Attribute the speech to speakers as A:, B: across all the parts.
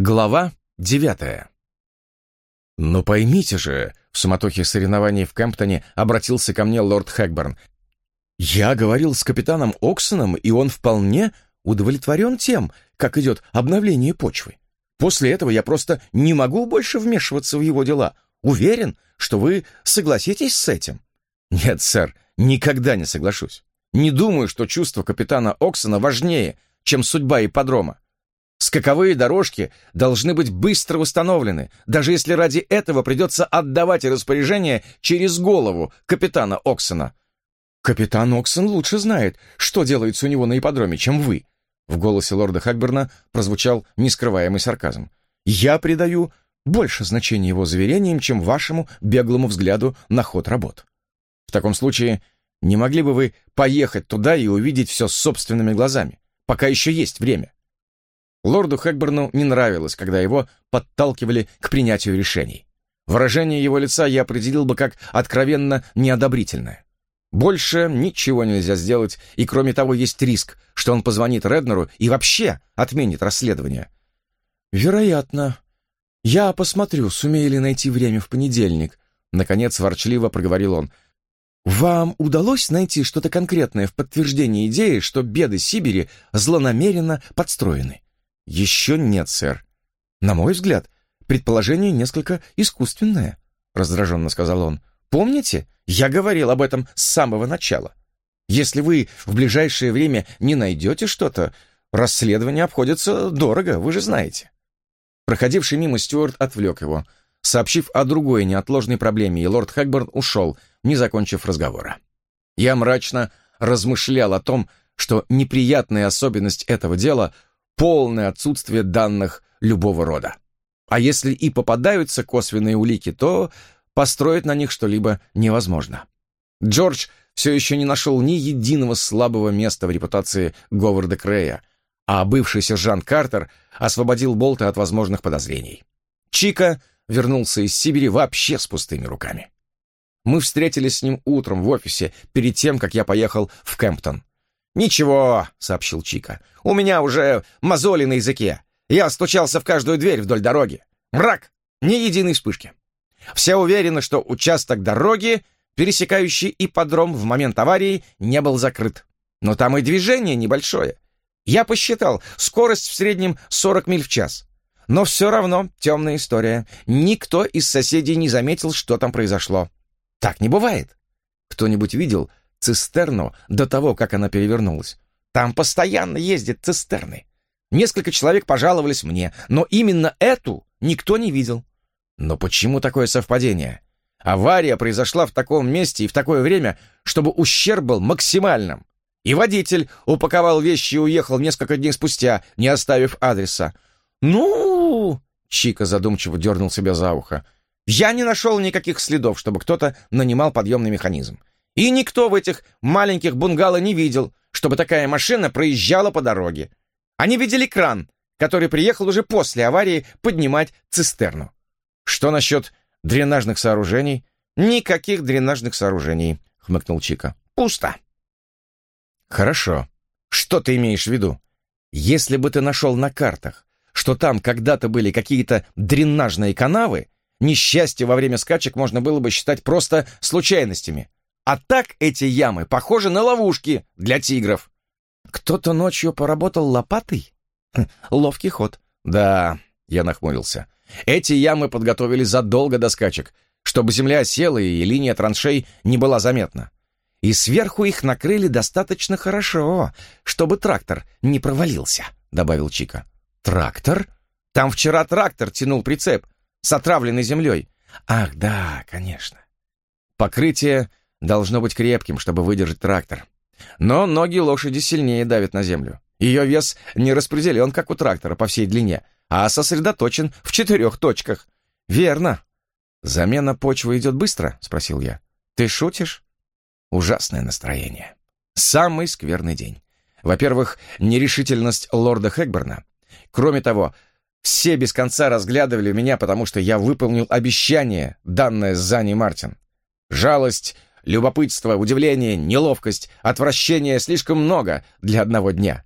A: Глава девятая. «Но поймите же», — в суматохе соревнований в Кемптоне обратился ко мне лорд Хэкборн, «я говорил с капитаном Оксоном, и он вполне удовлетворен тем, как идет обновление почвы. После этого я просто не могу больше вмешиваться в его дела. Уверен, что вы согласитесь с этим». «Нет, сэр, никогда не соглашусь. Не думаю, что чувство капитана Оксона важнее, чем судьба ипподрома. Скаковые дорожки должны быть быстро восстановлены, даже если ради этого придется отдавать распоряжение через голову капитана Оксона. Капитан Оксон лучше знает, что делается у него на ипподроме, чем вы. В голосе лорда Хагберна прозвучал нескрываемый сарказм. Я придаю больше значения его заверениям, чем вашему беглому взгляду на ход работ. В таком случае, не могли бы вы поехать туда и увидеть все собственными глазами, пока еще есть время? Лорду Хэкберну не нравилось, когда его подталкивали к принятию решений. Выражение его лица я определил бы как откровенно неодобрительное. Больше ничего нельзя сделать, и кроме того есть риск, что он позвонит Реднеру и вообще отменит расследование. «Вероятно. Я посмотрю, сумею ли найти время в понедельник», — наконец ворчливо проговорил он. «Вам удалось найти что-то конкретное в подтверждение идеи, что беды Сибири злонамеренно подстроены?» «Еще нет, сэр. На мой взгляд, предположение несколько искусственное», — раздраженно сказал он. «Помните, я говорил об этом с самого начала. Если вы в ближайшее время не найдете что-то, расследование обходится дорого, вы же знаете». Проходивший мимо Стюарт отвлек его, сообщив о другой неотложной проблеме, и лорд Хэкборн ушел, не закончив разговора. Я мрачно размышлял о том, что неприятная особенность этого дела — полное отсутствие данных любого рода. А если и попадаются косвенные улики, то построить на них что-либо невозможно. Джордж все еще не нашел ни единого слабого места в репутации Говарда Крея, а бывший сержант Картер освободил Болта от возможных подозрений. Чика вернулся из Сибири вообще с пустыми руками. Мы встретились с ним утром в офисе, перед тем, как я поехал в Кемптон. «Ничего», — сообщил Чика, — «у меня уже мозоли на языке. Я стучался в каждую дверь вдоль дороги. Мрак! Ни единой вспышки. Все уверены, что участок дороги, пересекающий ипподром в момент аварии, не был закрыт. Но там и движение небольшое. Я посчитал, скорость в среднем 40 миль в час. Но все равно темная история. Никто из соседей не заметил, что там произошло. Так не бывает. Кто-нибудь видел, цистерну до того, как она перевернулась. Там постоянно ездят цистерны. Несколько человек пожаловались мне, но именно эту никто не видел. Но почему такое совпадение? Авария произошла в таком месте и в такое время, чтобы ущерб был максимальным. И водитель упаковал вещи и уехал несколько дней спустя, не оставив адреса. «Ну...» — Чика задумчиво дернул себя за ухо. «Я не нашел никаких следов, чтобы кто-то нанимал подъемный механизм. И никто в этих маленьких бунгало не видел, чтобы такая машина проезжала по дороге. Они видели кран, который приехал уже после аварии поднимать цистерну. Что насчет дренажных сооружений? Никаких дренажных сооружений, хмыкнул Чика. Пусто. Хорошо. Что ты имеешь в виду? Если бы ты нашел на картах, что там когда-то были какие-то дренажные канавы, несчастье во время скачек можно было бы считать просто случайностями. А так эти ямы похожи на ловушки для тигров. Кто-то ночью поработал лопатой? Хм, ловкий ход. Да, я нахмурился. Эти ямы подготовили задолго до скачек, чтобы земля села и линия траншей не была заметна. И сверху их накрыли достаточно хорошо, чтобы трактор не провалился, добавил Чика. Трактор? Там вчера трактор тянул прицеп с отравленной землей. Ах, да, конечно. Покрытие должно быть крепким, чтобы выдержать трактор. Но ноги лошади сильнее давят на землю. Ее вес не распределен, как у трактора, по всей длине, а сосредоточен в четырех точках. Верно. Замена почвы идет быстро? Спросил я. Ты шутишь? Ужасное настроение. Самый скверный день. Во-первых, нерешительность лорда Хэкберна. Кроме того, все без конца разглядывали меня, потому что я выполнил обещание, данное Зани Мартин. Жалость Любопытство, удивление, неловкость, отвращение слишком много для одного дня.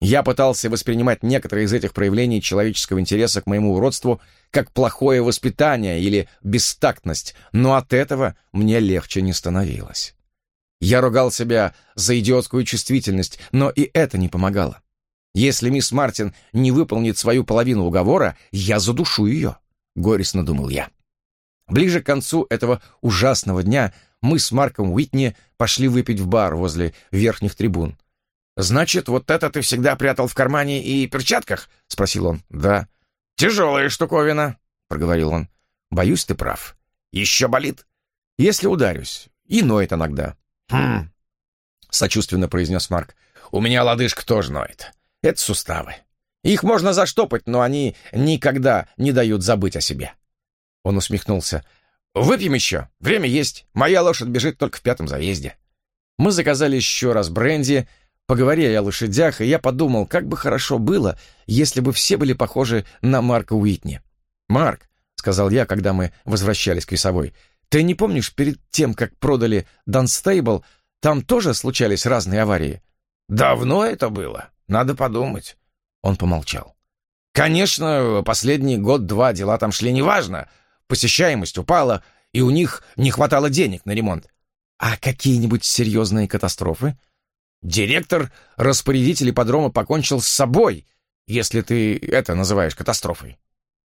A: Я пытался воспринимать некоторые из этих проявлений человеческого интереса к моему уродству как плохое воспитание или бестактность, но от этого мне легче не становилось. Я ругал себя за идиотскую чувствительность, но и это не помогало. Если мисс Мартин не выполнит свою половину уговора, я задушу ее, — горестно думал я. Ближе к концу этого ужасного дня мы с Марком Уитни пошли выпить в бар возле верхних трибун. «Значит, вот это ты всегда прятал в кармане и перчатках?» — спросил он. «Да». «Тяжелая штуковина», — проговорил он. «Боюсь, ты прав. Еще болит?» «Если ударюсь. И ноет иногда». «Хм», — сочувственно произнес Марк. «У меня лодыжка тоже ноет. Это суставы. Их можно заштопать, но они никогда не дают забыть о себе». Он усмехнулся. «Выпьем еще. Время есть. Моя лошадь бежит только в пятом заезде». Мы заказали еще раз бренди, — Поговорили о лошадях, и я подумал, как бы хорошо было, если бы все были похожи на Марка Уитни. «Марк», — сказал я, когда мы возвращались к весовой, «ты не помнишь, перед тем, как продали Данстейбл, там тоже случались разные аварии?» «Давно это было. Надо подумать». Он помолчал. «Конечно, последний год-два дела там шли неважно. Посещаемость упала, и у них не хватало денег на ремонт. А какие-нибудь серьезные катастрофы?» Директор распорядитель ипподрома покончил с собой, если ты это называешь катастрофой.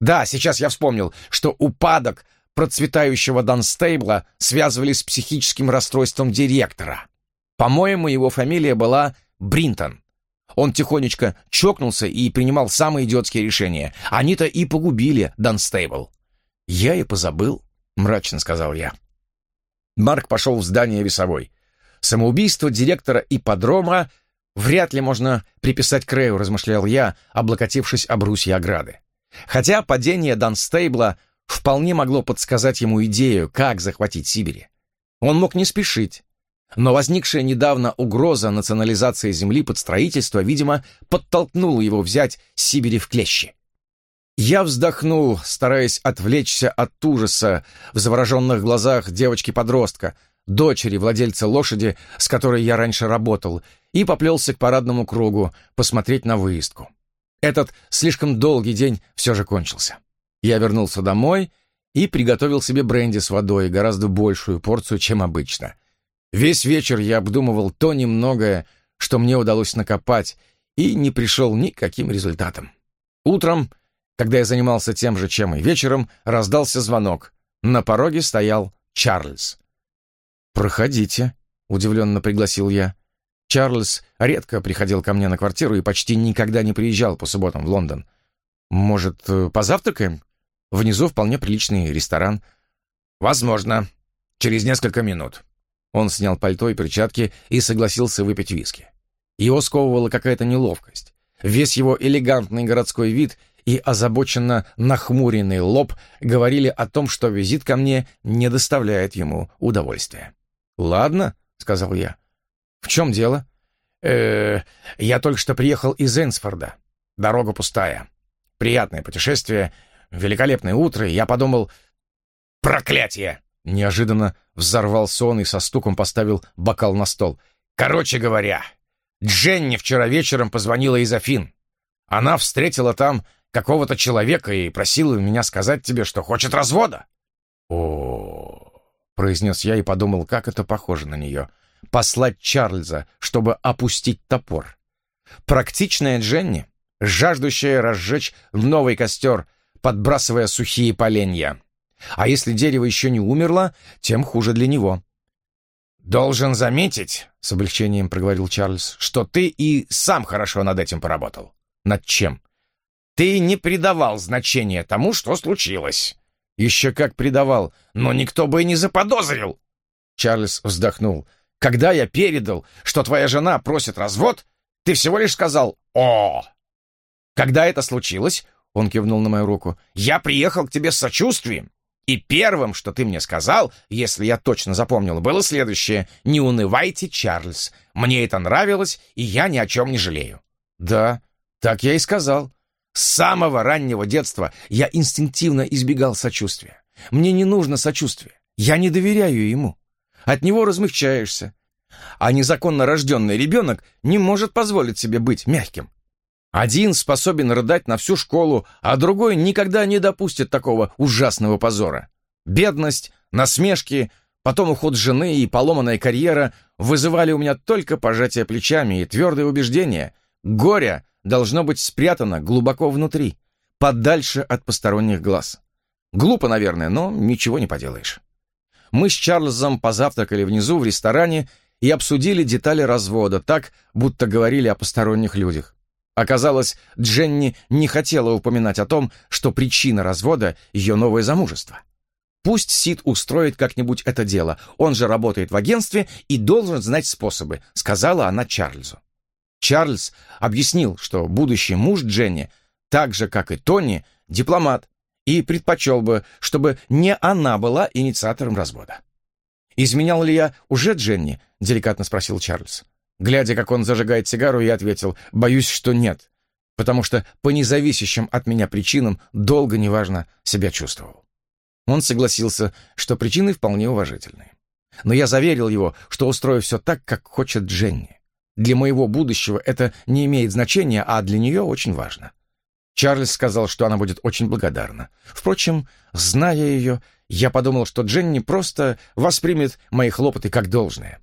A: Да, сейчас я вспомнил, что упадок процветающего Данстейбла связывали с психическим расстройством директора. По-моему, его фамилия была Бринтон. Он тихонечко чокнулся и принимал самые идиотские решения. Они-то и погубили Данстейбл. «Я и позабыл», — мрачно сказал я. Марк пошел в здание весовой. Самоубийство директора ипподрома вряд ли можно приписать Крею, размышлял я, облокотившись об брусья ограды. Хотя падение Данстейбла вполне могло подсказать ему идею, как захватить Сибири. Он мог не спешить. Но возникшая недавно угроза национализации земли под строительство, видимо, подтолкнула его взять Сибири в клещи. Я вздохнул, стараясь отвлечься от ужаса в завороженных глазах девочки-подростка, дочери владельца лошади, с которой я раньше работал, и поплелся к парадному кругу посмотреть на выездку. Этот слишком долгий день все же кончился. Я вернулся домой и приготовил себе бренди с водой, гораздо большую порцию, чем обычно. Весь вечер я обдумывал то немногое, что мне удалось накопать, и не пришел ни к каким результатам. Утром, когда я занимался тем же, чем и вечером, раздался звонок. На пороге стоял Чарльз. «Проходите», — удивленно пригласил я. Чарльз редко приходил ко мне на квартиру и почти никогда не приезжал по субботам в Лондон. «Может, э, позавтракаем? Внизу вполне приличный ресторан». «Возможно. Через несколько минут». Он снял пальто и перчатки и согласился выпить виски. Его сковывала какая-то неловкость. Весь его элегантный городской вид и озабоченно нахмуренный лоб говорили о том, что визит ко мне не доставляет ему удовольствия. «Ладно», — сказал я. «В чем дело?» э, я только что приехал из Энсфорда. Дорога пустая. Приятное путешествие, великолепное утро, и я подумал... Проклятие!» Неожиданно взорвался он и со стуком поставил бокал на стол. «Короче говоря, Дженни вчера вечером позвонила из Афин. Она встретила там какого-то человека и просила меня сказать тебе, что хочет развода». «О, произнес я и подумал, как это похоже на нее. Послать Чарльза, чтобы опустить топор. Практичная Дженни, жаждущая разжечь новый костер, подбрасывая сухие поленья. А если дерево еще не умерло, тем хуже для него. «Должен заметить», — с облегчением проговорил Чарльз, «что ты и сам хорошо над этим поработал». «Над чем?» «Ты не придавал значения тому, что случилось. Еще как предавал, но никто бы и не заподозрил. Чарльз вздохнул. Когда я передал, что твоя жена просит развод, ты всего лишь сказал «О!». Когда это случилось, он кивнул на мою руку, я приехал к тебе с сочувствием. И первым, что ты мне сказал, если я точно запомнил, было следующее. «Не унывайте, Чарльз. Мне это нравилось, и я ни о чем не жалею». «Да, так я и сказал. С самого раннего детства я инстинктивно избегал сочувствия. Мне не нужно сочувствие. Я не доверяю ему. От него размягчаешься. А незаконно рожденный ребенок не может позволить себе быть мягким. Один способен рыдать на всю школу, а другой никогда не допустит такого ужасного позора. Бедность, насмешки, потом уход жены и поломанная карьера вызывали у меня только пожатие плечами и твердое убеждение. Горе должно быть спрятано глубоко внутри, подальше от посторонних глаз. Глупо, наверное, но ничего не поделаешь. Мы с Чарльзом позавтракали внизу в ресторане и обсудили детали развода, так, будто говорили о посторонних людях. Оказалось, Дженни не хотела упоминать о том, что причина развода — ее новое замужество. Пусть Сид устроит как-нибудь это дело, он же работает в агентстве и должен знать способы, сказала она Чарльзу. Чарльз объяснил, что будущий муж Дженни, так же, как и Тони, дипломат, и предпочел бы, чтобы не она была инициатором развода. «Изменял ли я уже Дженни?» — деликатно спросил Чарльз. Глядя, как он зажигает сигару, я ответил, боюсь, что нет, потому что по независящим от меня причинам долго, неважно, себя чувствовал. Он согласился, что причины вполне уважительные. Но я заверил его, что устрою все так, как хочет Дженни. Для моего будущего это не имеет значения, а для нее очень важно. Чарльз сказал, что она будет очень благодарна. Впрочем, зная ее, я подумал, что Дженни просто воспримет мои хлопоты как должное.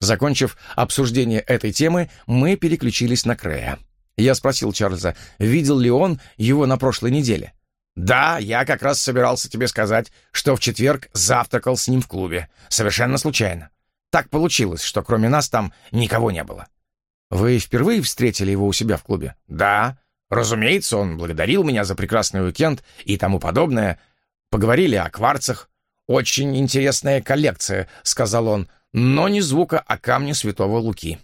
A: Закончив обсуждение этой темы, мы переключились на Крея. Я спросил Чарльза, видел ли он его на прошлой неделе. «Да, я как раз собирался тебе сказать, что в четверг завтракал с ним в клубе. Совершенно случайно. Так получилось, что кроме нас там никого не было». «Вы впервые встретили его у себя в клубе?» «Да. Разумеется, он благодарил меня за прекрасный уикенд и тому подобное. Поговорили о кварцах. «Очень интересная коллекция», — сказал он но ни звука о камне святого Луки.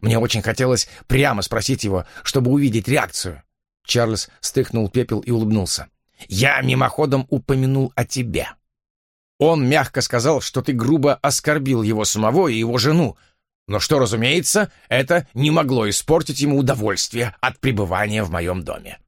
A: Мне очень хотелось прямо спросить его, чтобы увидеть реакцию. Чарльз стряхнул пепел и улыбнулся. «Я мимоходом упомянул о тебе. Он мягко сказал, что ты грубо оскорбил его самого и его жену, но что, разумеется, это не могло испортить ему удовольствие от пребывания в моем доме.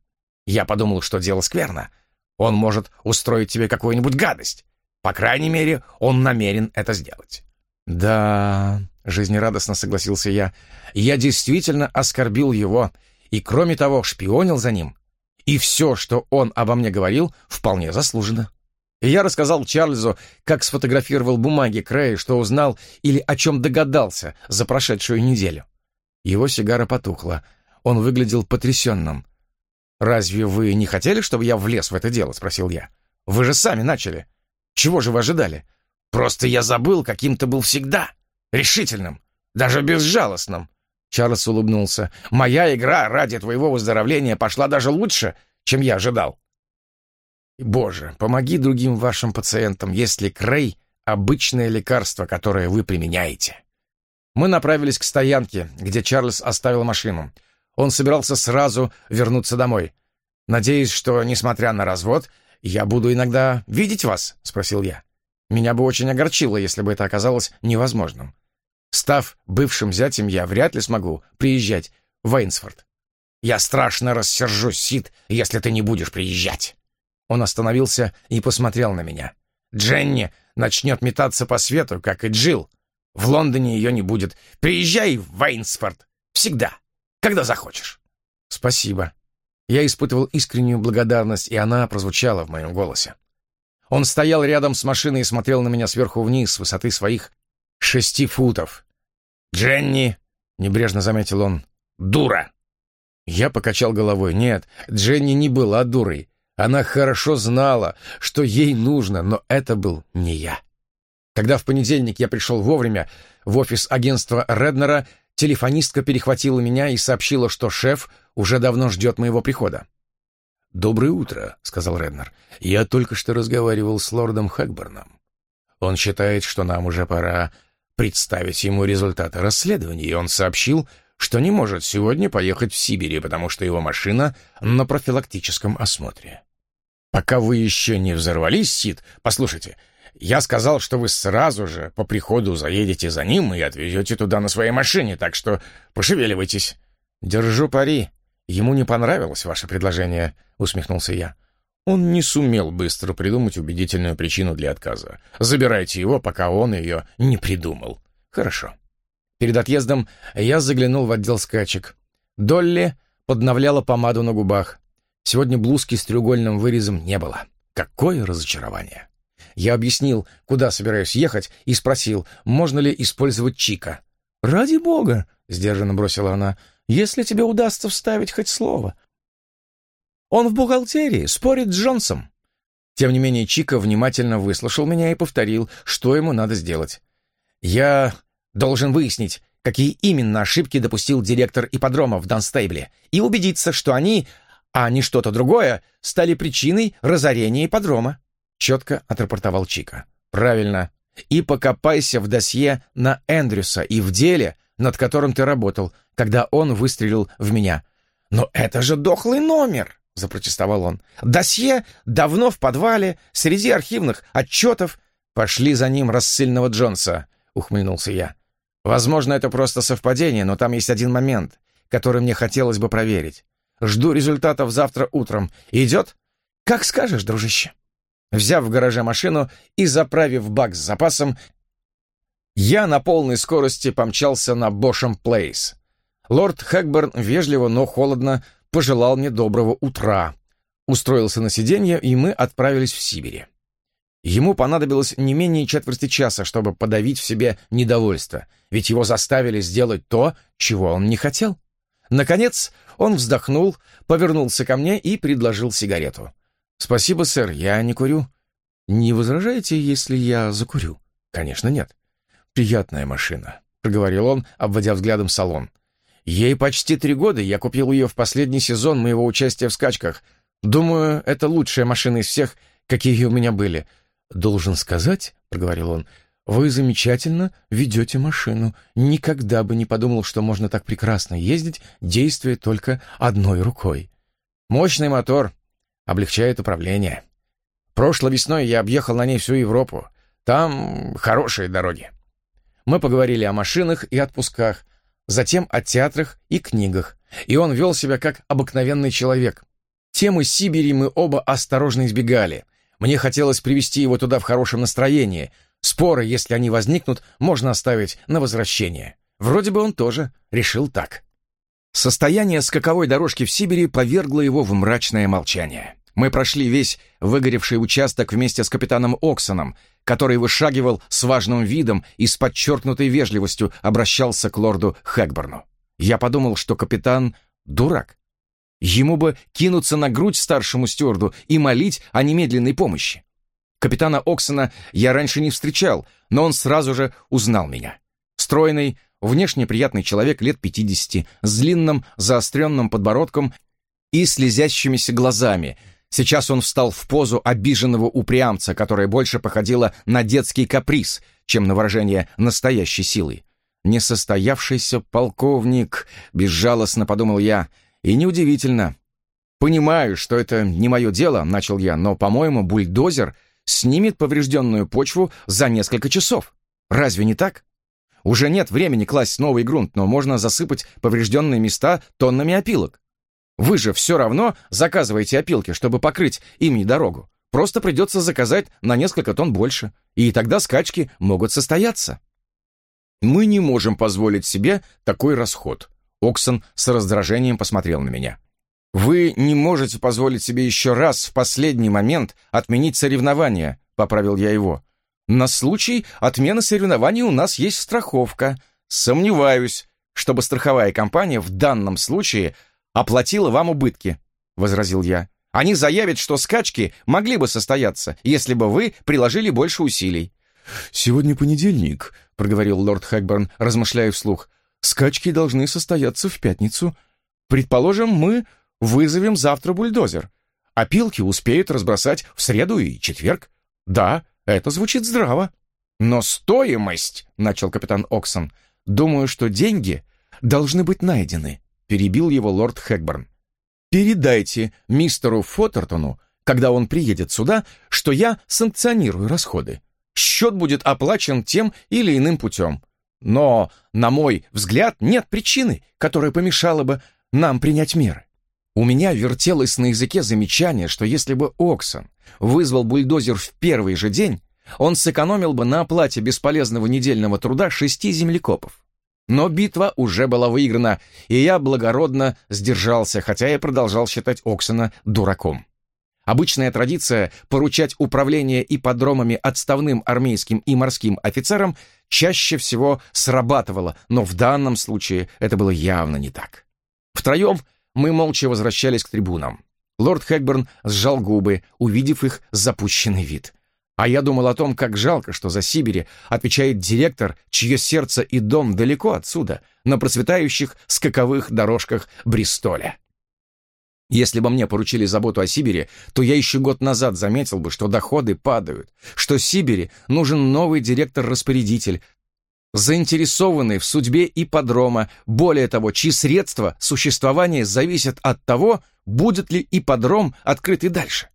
A: Я подумал, что дело скверно. Он может устроить тебе какую-нибудь гадость. По крайней мере, он намерен это сделать. «Да...» — жизнерадостно согласился я. «Я действительно оскорбил его, и, кроме того, шпионил за ним. И все, что он обо мне говорил, вполне заслуженно». И я рассказал Чарльзу, как сфотографировал бумаги Крэя, что узнал или о чем догадался за прошедшую неделю. Его сигара потухла. Он выглядел потрясенным. «Разве вы не хотели, чтобы я влез в это дело?» — спросил я. «Вы же сами начали. Чего же вы ожидали? Просто я забыл, каким ты был всегда. Решительным, даже безжалостным. Чарльз улыбнулся. «Моя игра ради твоего выздоровления пошла даже лучше, чем я ожидал». «Боже, помоги другим вашим пациентам, если Крей — обычное лекарство, которое вы применяете». Мы направились к стоянке, где Чарльз оставил машину. Он собирался сразу вернуться домой. «Надеюсь, что, несмотря на развод, я буду иногда видеть вас?» — спросил я. Меня бы очень огорчило, если бы это оказалось невозможным. Став бывшим зятем, я вряд ли смогу приезжать в Эйнсфорд. Я страшно рассержусь, Сид, если ты не будешь приезжать. Он остановился и посмотрел на меня. Дженни начнет метаться по свету, как и Джилл. В Лондоне ее не будет. Приезжай в Эйнсфорд. Всегда. Когда захочешь. Спасибо. Я испытывал искреннюю благодарность, и она прозвучала в моем голосе. Он стоял рядом с машиной и смотрел на меня сверху вниз с высоты своих шести футов. «Дженни!» — небрежно заметил он. «Дура!» Я покачал головой. Нет, Дженни не была дурой. Она хорошо знала, что ей нужно, но это был не я. Когда в понедельник я пришел вовремя в офис агентства Реднера, телефонистка перехватила меня и сообщила, что шеф уже давно ждет моего прихода. «Доброе утро», — сказал Реднер. «Я только что разговаривал с лордом Хэкберном. Он считает, что нам уже пора представить ему результаты расследования, и он сообщил, что не может сегодня поехать в Сибирь, потому что его машина на профилактическом осмотре. Пока вы еще не взорвались, Сид, послушайте, я сказал, что вы сразу же по приходу заедете за ним и отвезете туда на своей машине, так что пошевеливайтесь. Держу пари. Ему не понравилось ваше предложение, — усмехнулся я. Он не сумел быстро придумать убедительную причину для отказа. Забирайте его, пока он ее не придумал. Хорошо. Перед отъездом я заглянул в отдел скачек. Долли подновляла помаду на губах. Сегодня блузки с треугольным вырезом не было. Какое разочарование! Я объяснил, куда собираюсь ехать, и спросил, можно ли использовать Чика. «Ради бога!» — сдержанно бросила она. «Если тебе удастся вставить хоть слово». «Он в бухгалтерии, спорит с Джонсом». Тем не менее, Чика внимательно выслушал меня и повторил, что ему надо сделать. «Я должен выяснить, какие именно ошибки допустил директор ипподрома в Данстейбле, и убедиться, что они, а не что-то другое, стали причиной разорения ипподрома», — четко отрапортовал Чика. «Правильно. И покопайся в досье на Эндрюса и в деле, над которым ты работал, когда он выстрелил в меня». «Но это же дохлый номер!» — запротестовал он. «Досье давно в подвале, среди архивных отчетов. Пошли за ним рассыльного Джонса», — ухмыльнулся я. «Возможно, это просто совпадение, но там есть один момент, который мне хотелось бы проверить. Жду результатов завтра утром. Идет? Как скажешь, дружище». Взяв в гараже машину и заправив бак с запасом, я на полной скорости помчался на Бошем Плейс. Лорд Хэкберн вежливо, но холодно пожелал мне доброго утра. Устроился на сиденье, и мы отправились в Сибирь. Ему понадобилось не менее четверти часа, чтобы подавить в себе недовольство, ведь его заставили сделать то, чего он не хотел. Наконец он вздохнул, повернулся ко мне и предложил сигарету. «Спасибо, сэр, я не курю». «Не возражаете, если я закурю?» «Конечно, нет». «Приятная машина», — проговорил он, обводя взглядом салон. Ей почти три года, я купил ее в последний сезон моего участия в скачках. Думаю, это лучшая машина из всех, какие у меня были. Должен сказать, — проговорил он, — вы замечательно ведете машину. Никогда бы не подумал, что можно так прекрасно ездить, действуя только одной рукой. Мощный мотор, облегчает управление. Прошлой весной я объехал на ней всю Европу. Там хорошие дороги. Мы поговорили о машинах и отпусках, затем о театрах и книгах, и он вел себя как обыкновенный человек. Темы Сибири мы оба осторожно избегали. Мне хотелось привести его туда в хорошем настроении. Споры, если они возникнут, можно оставить на возвращение. Вроде бы он тоже решил так. Состояние скаковой дорожки в Сибири повергло его в мрачное молчание. Мы прошли весь выгоревший участок вместе с капитаном Оксоном, который вышагивал с важным видом и с подчеркнутой вежливостью обращался к лорду Хэкборну. Я подумал, что капитан — дурак. Ему бы кинуться на грудь старшему стюарду и молить о немедленной помощи. Капитана Оксона я раньше не встречал, но он сразу же узнал меня. Стройный, внешне приятный человек лет 50, с длинным заостренным подбородком и слезящимися глазами — Сейчас он встал в позу обиженного упрямца, которая больше походила на детский каприз, чем на выражение настоящей силы. «Несостоявшийся полковник», — безжалостно подумал я, и неудивительно. «Понимаю, что это не мое дело», — начал я, «но, по-моему, бульдозер снимет поврежденную почву за несколько часов. Разве не так? Уже нет времени класть новый грунт, но можно засыпать поврежденные места тоннами опилок. Вы же все равно заказываете опилки, чтобы покрыть ими дорогу. Просто придется заказать на несколько тонн больше, и тогда скачки могут состояться. Мы не можем позволить себе такой расход. Оксон с раздражением посмотрел на меня. Вы не можете позволить себе еще раз в последний момент отменить соревнования, поправил я его. На случай отмены соревнований у нас есть страховка. Сомневаюсь, чтобы страховая компания в данном случае оплатила вам убытки», — возразил я. «Они заявят, что скачки могли бы состояться, если бы вы приложили больше усилий». «Сегодня понедельник», — проговорил лорд Хэкберн, размышляя вслух. «Скачки должны состояться в пятницу. Предположим, мы вызовем завтра бульдозер. Опилки успеют разбросать в среду и четверг. Да, это звучит здраво». «Но стоимость», — начал капитан Оксон, — «думаю, что деньги должны быть найдены перебил его лорд Хэкборн. «Передайте мистеру Фоттертону, когда он приедет сюда, что я санкционирую расходы. Счет будет оплачен тем или иным путем. Но, на мой взгляд, нет причины, которая помешала бы нам принять меры. У меня вертелось на языке замечание, что если бы Оксон вызвал бульдозер в первый же день, он сэкономил бы на оплате бесполезного недельного труда шести землекопов. Но битва уже была выиграна, и я благородно сдержался, хотя и продолжал считать Оксона дураком. Обычная традиция поручать управление ипподромами отставным армейским и морским офицерам чаще всего срабатывала, но в данном случае это было явно не так. Втроем мы молча возвращались к трибунам. Лорд Хэкберн сжал губы, увидев их запущенный вид. А я думал о том, как жалко, что за Сибири отвечает директор, чье сердце и дом далеко отсюда, на процветающих скаковых дорожках Бристоля. Если бы мне поручили заботу о Сибири, то я еще год назад заметил бы, что доходы падают, что Сибири нужен новый директор-распорядитель, заинтересованный в судьбе ипподрома, более того, чьи средства существования зависят от того, будет ли ипподром открыт и дальше.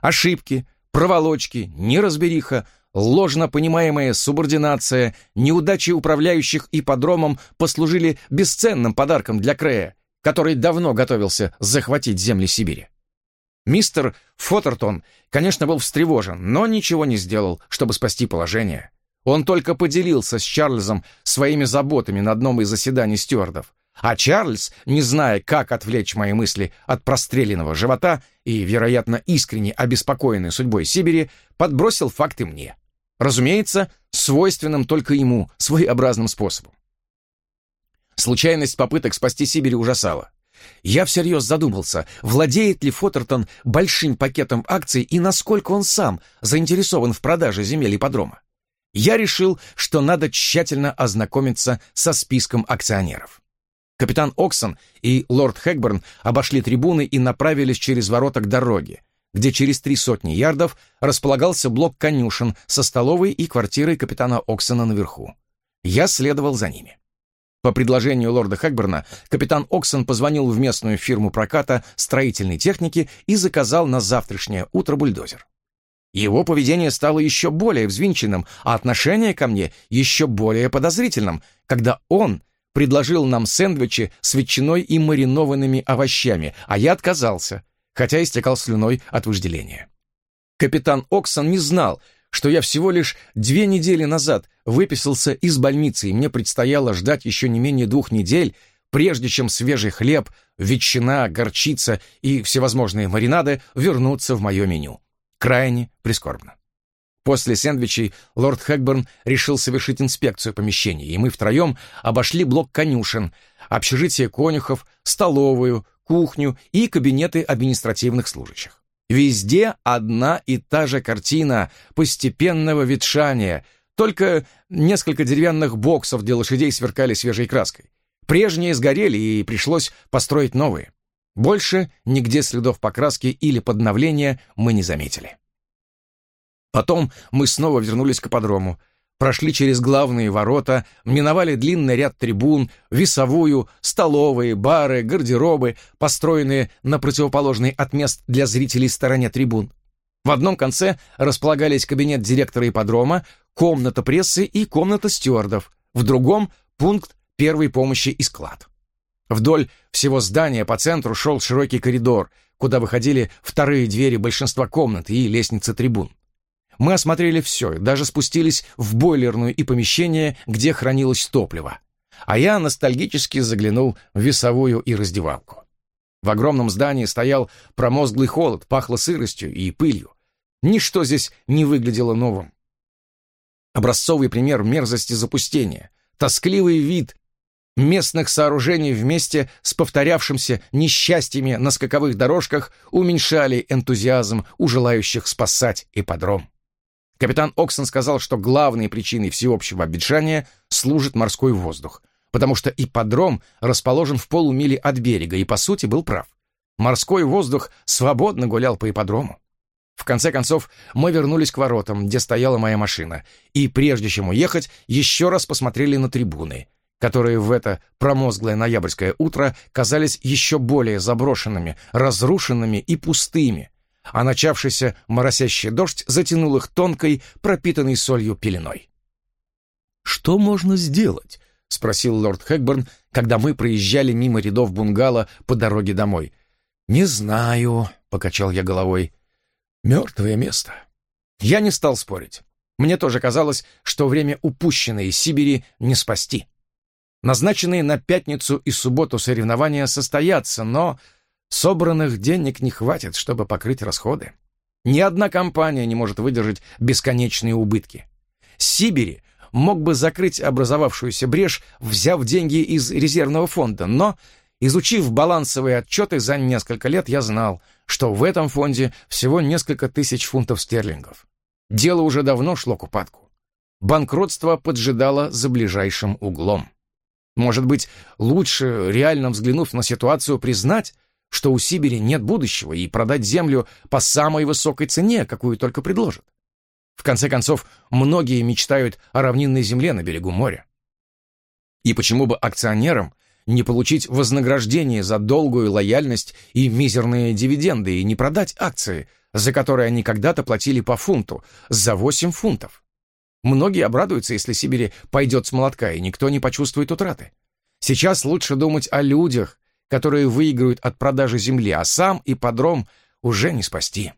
A: Ошибки, проволочки, неразбериха, ложно понимаемая субординация, неудачи управляющих ипподромом послужили бесценным подарком для Крея, который давно готовился захватить земли Сибири. Мистер Фотертон, конечно, был встревожен, но ничего не сделал, чтобы спасти положение. Он только поделился с Чарльзом своими заботами на одном из заседаний стюардов. А Чарльз, не зная, как отвлечь мои мысли от простреленного живота и, вероятно, искренне обеспокоенный судьбой Сибири, подбросил факты мне. Разумеется, свойственным только ему, своеобразным способом. Случайность попыток спасти Сибирь ужасала. Я всерьез задумался, владеет ли Фотертон большим пакетом акций и насколько он сам заинтересован в продаже земель ипподрома. Я решил, что надо тщательно ознакомиться со списком акционеров. Капитан Оксон и лорд Хэкберн обошли трибуны и направились через ворота к дороге, где через три сотни ярдов располагался блок конюшен со столовой и квартирой капитана Оксона наверху. Я следовал за ними. По предложению лорда Хэкберна, капитан Оксон позвонил в местную фирму проката строительной техники и заказал на завтрашнее утро бульдозер. Его поведение стало еще более взвинченным, а отношение ко мне еще более подозрительным, когда он предложил нам сэндвичи с ветчиной и маринованными овощами, а я отказался, хотя истекал слюной от вожделения. Капитан Оксон не знал, что я всего лишь две недели назад выписался из больницы, и мне предстояло ждать еще не менее двух недель, прежде чем свежий хлеб, ветчина, горчица и всевозможные маринады вернутся в мое меню. Крайне прискорбно. После сэндвичей лорд Хэкберн решил совершить инспекцию помещений, и мы втроем обошли блок конюшен, общежитие конюхов, столовую, кухню и кабинеты административных служащих. Везде одна и та же картина постепенного ветшания, только несколько деревянных боксов для лошадей сверкали свежей краской. Прежние сгорели, и пришлось построить новые. Больше нигде следов покраски или подновления мы не заметили. Потом мы снова вернулись к подрому, прошли через главные ворота, миновали длинный ряд трибун, весовую, столовые, бары, гардеробы, построенные на противоположной от мест для зрителей стороне трибун. В одном конце располагались кабинет директора ипподрома, комната прессы и комната стюардов, в другом — пункт первой помощи и склад. Вдоль всего здания по центру шел широкий коридор, куда выходили вторые двери большинства комнат и лестницы трибун. Мы осмотрели все, даже спустились в бойлерную и помещение, где хранилось топливо. А я ностальгически заглянул в весовую и раздевалку. В огромном здании стоял промозглый холод, пахло сыростью и пылью. Ничто здесь не выглядело новым. Образцовый пример мерзости запустения, тоскливый вид местных сооружений вместе с повторявшимся несчастьями на скаковых дорожках уменьшали энтузиазм у желающих спасать ипподром. Капитан Оксон сказал, что главной причиной всеобщего обветшания служит морской воздух, потому что ипподром расположен в полумиле от берега и, по сути, был прав. Морской воздух свободно гулял по ипподрому. В конце концов, мы вернулись к воротам, где стояла моя машина, и прежде чем уехать, еще раз посмотрели на трибуны, которые в это промозглое ноябрьское утро казались еще более заброшенными, разрушенными и пустыми, а начавшийся моросящий дождь затянул их тонкой, пропитанной солью пеленой. «Что можно сделать?» — спросил лорд Хэкберн, когда мы проезжали мимо рядов бунгало по дороге домой. «Не знаю», — покачал я головой. «Мертвое место». Я не стал спорить. Мне тоже казалось, что время упущенное из Сибири не спасти. Назначенные на пятницу и субботу соревнования состоятся, но собранных денег не хватит, чтобы покрыть расходы. Ни одна компания не может выдержать бесконечные убытки. Сибири мог бы закрыть образовавшуюся брешь, взяв деньги из резервного фонда, но, изучив балансовые отчеты за несколько лет, я знал, что в этом фонде всего несколько тысяч фунтов стерлингов. Дело уже давно шло к упадку. Банкротство поджидало за ближайшим углом. Может быть, лучше, реально взглянув на ситуацию, признать, что у Сибири нет будущего, и продать землю по самой высокой цене, какую только предложат. В конце концов, многие мечтают о равнинной земле на берегу моря. И почему бы акционерам не получить вознаграждение за долгую лояльность и мизерные дивиденды и не продать акции, за которые они когда-то платили по фунту, за 8 фунтов? Многие обрадуются, если Сибири пойдет с молотка, и никто не почувствует утраты. Сейчас лучше думать о людях, которые выиграют от продажи земли, а сам ипподром уже не спасти.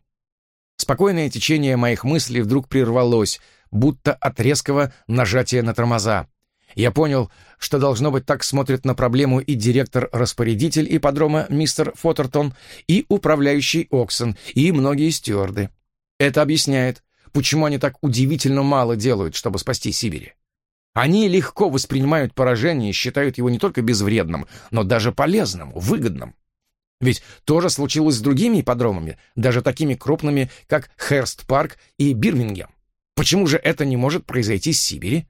A: Спокойное течение моих мыслей вдруг прервалось, будто от резкого нажатия на тормоза. Я понял, что должно быть так смотрит на проблему и директор-распорядитель ипподрома мистер Фотертон, и управляющий Оксон, и многие стюарды. Это объясняет, почему они так удивительно мало делают, чтобы спасти Сибири. Они легко воспринимают поражение и считают его не только безвредным, но даже полезным, выгодным. Ведь то же случилось с другими ипподромами, даже такими крупными, как Херст-парк и Бирмингем. Почему же это не может произойти с Сибири?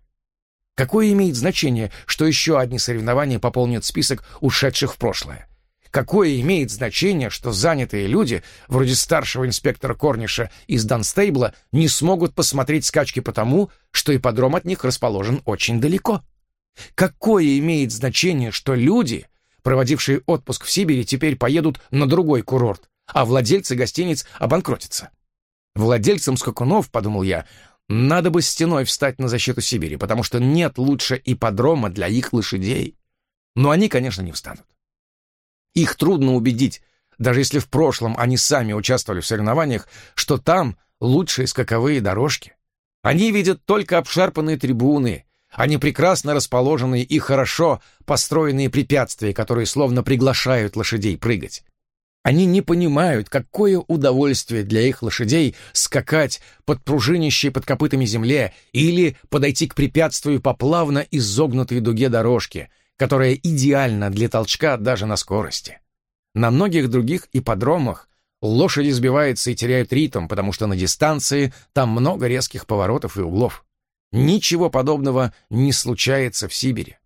A: Какое имеет значение, что еще одни соревнования пополнят список ушедших в прошлое? Какое имеет значение, что занятые люди, вроде старшего инспектора Корниша из Данстейбла, не смогут посмотреть скачки потому, что ипподром от них расположен очень далеко? Какое имеет значение, что люди, проводившие отпуск в Сибири, теперь поедут на другой курорт, а владельцы гостиниц обанкротятся? Владельцам скакунов, подумал я, надо бы стеной встать на защиту Сибири, потому что нет лучше ипподрома для их лошадей. Но они, конечно, не встанут. Их трудно убедить, даже если в прошлом они сами участвовали в соревнованиях, что там лучшие скаковые дорожки. Они видят только обшарпанные трибуны, они прекрасно расположенные и хорошо построенные препятствия, которые словно приглашают лошадей прыгать. Они не понимают, какое удовольствие для их лошадей скакать под пружинищей под копытами земле или подойти к препятствию по плавно изогнутой дуге дорожки, которая идеальна для толчка даже на скорости. На многих других ипподромах лошади сбиваются и теряют ритм, потому что на дистанции там много резких поворотов и углов. Ничего подобного не случается в Сибири.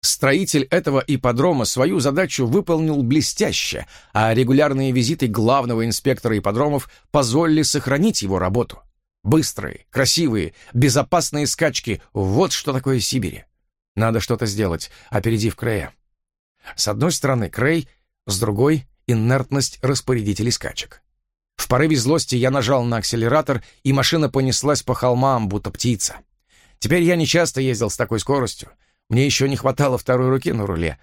A: Строитель этого ипподрома свою задачу выполнил блестяще, а регулярные визиты главного инспектора ипподромов позволили сохранить его работу. Быстрые, красивые, безопасные скачки — вот что такое Сибири. Надо что-то сделать, опередив Крея. С одной стороны Крей, с другой — инертность распорядителей скачек. В порыве злости я нажал на акселератор, и машина понеслась по холмам, будто птица. Теперь я не часто ездил с такой скоростью. Мне еще не хватало второй руки на руле.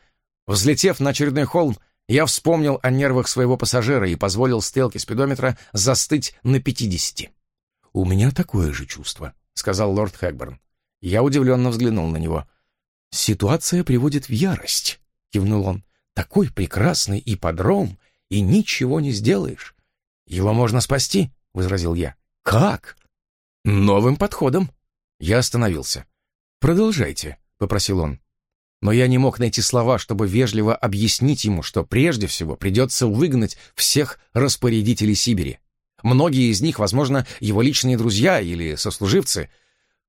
A: Взлетев на очередной холм, я вспомнил о нервах своего пассажира и позволил стрелке спидометра застыть на пятидесяти. «У меня такое же чувство», — сказал лорд Хэкберн. Я удивленно взглянул на него. «Ситуация приводит в ярость», — кивнул он. «Такой прекрасный ипподром, и ничего не сделаешь». «Его можно спасти», — возразил я. «Как?» «Новым подходом». Я остановился. «Продолжайте», — попросил он. Но я не мог найти слова, чтобы вежливо объяснить ему, что прежде всего придется выгнать всех распорядителей Сибири. Многие из них, возможно, его личные друзья или сослуживцы.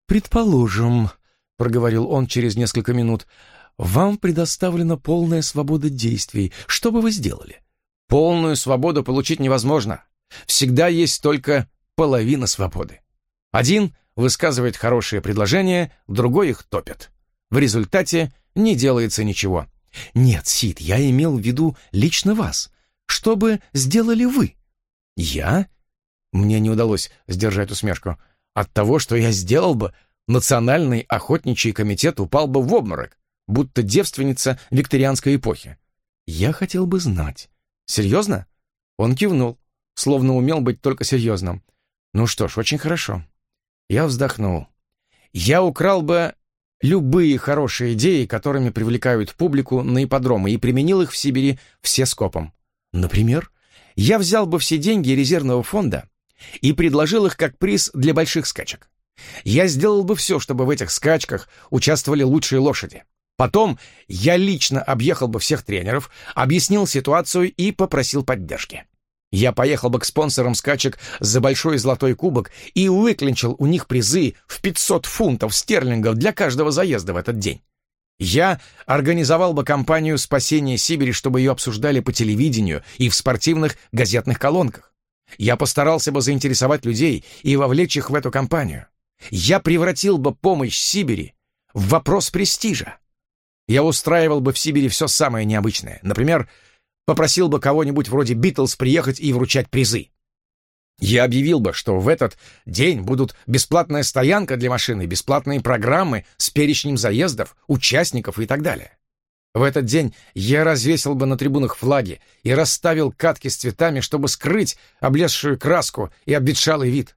A: «Предположим», — проговорил он через несколько минут, — «вам предоставлена полная свобода действий. Что бы вы сделали?» «Полную свободу получить невозможно. Всегда есть только половина свободы. Один высказывает хорошие предложения, другой их топит. В результате не делается ничего. «Нет, Сид, я имел в виду лично вас. Что бы сделали вы?» «Я?» Мне не удалось сдержать усмешку. «От того, что я сделал бы, Национальный охотничий комитет упал бы в обморок, будто девственница викторианской эпохи. Я хотел бы знать. Серьезно? Он кивнул, словно умел быть только серьезным. Ну что ж, очень хорошо. Я вздохнул. Я украл бы любые хорошие идеи, которыми привлекают публику на ипподромы, и применил их в Сибири все скопом. Например, я взял бы все деньги резервного фонда и предложил их как приз для больших скачек. Я сделал бы все, чтобы в этих скачках участвовали лучшие лошади. Потом я лично объехал бы всех тренеров, объяснил ситуацию и попросил поддержки. Я поехал бы к спонсорам скачек за большой золотой кубок и выклинчил у них призы в 500 фунтов стерлингов для каждого заезда в этот день. Я организовал бы кампанию спасения Сибири, чтобы ее обсуждали по телевидению и в спортивных газетных колонках. Я постарался бы заинтересовать людей и вовлечь их в эту кампанию. Я превратил бы помощь Сибири в вопрос престижа. Я устраивал бы в Сибири все самое необычное. Например, попросил бы кого-нибудь вроде Битлз приехать и вручать призы. Я объявил бы, что в этот день будут бесплатная стоянка для машины, бесплатные программы с перечнем заездов, участников и так далее. В этот день я развесил бы на трибунах флаги и расставил катки с цветами, чтобы скрыть облезшую краску и обветшалый вид.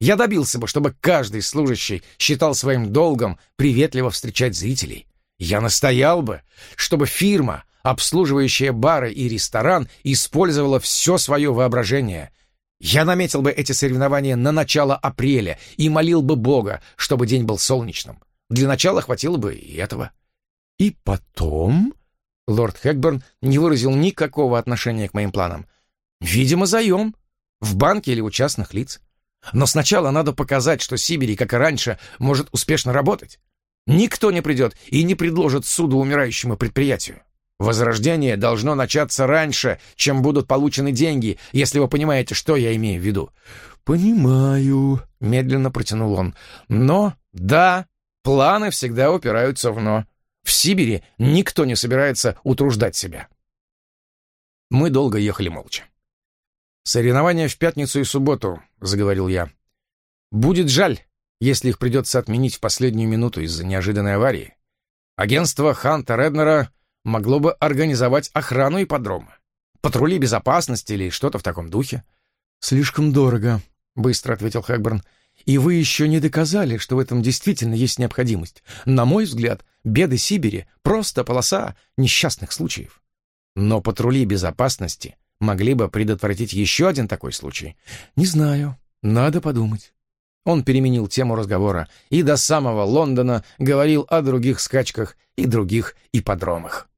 A: Я добился бы, чтобы каждый служащий считал своим долгом приветливо встречать зрителей. Я настоял бы, чтобы фирма, обслуживающая бары и ресторан, использовала все свое воображение. Я наметил бы эти соревнования на начало апреля и молил бы Бога, чтобы день был солнечным. Для начала хватило бы и этого. И потом... Лорд Хэкберн не выразил никакого отношения к моим планам. Видимо, заем. В банке или у частных лиц. Но сначала надо показать, что Сибири, как и раньше, может успешно работать. Никто не придет и не предложит суду умирающему предприятию. Возрождение должно начаться раньше, чем будут получены деньги, если вы понимаете, что я имею в виду. «Понимаю», — медленно протянул он. «Но, да, планы всегда упираются в «но». В Сибири никто не собирается утруждать себя». Мы долго ехали молча. «Соревнования в пятницу и субботу», — заговорил я. «Будет жаль, если их придется отменить в последнюю минуту из-за неожиданной аварии. Агентство Ханта Реднера могло бы организовать охрану ипподрома, патрули безопасности или что-то в таком духе. «Слишком дорого», — быстро ответил Хэкберн. «И вы еще не доказали, что в этом действительно есть необходимость. На мой взгляд, беды Сибири — просто полоса несчастных случаев. Но патрули безопасности могли бы предотвратить еще один такой случай. Не знаю, надо подумать». Он переменил тему разговора и до самого Лондона говорил о других скачках и других ипподромах.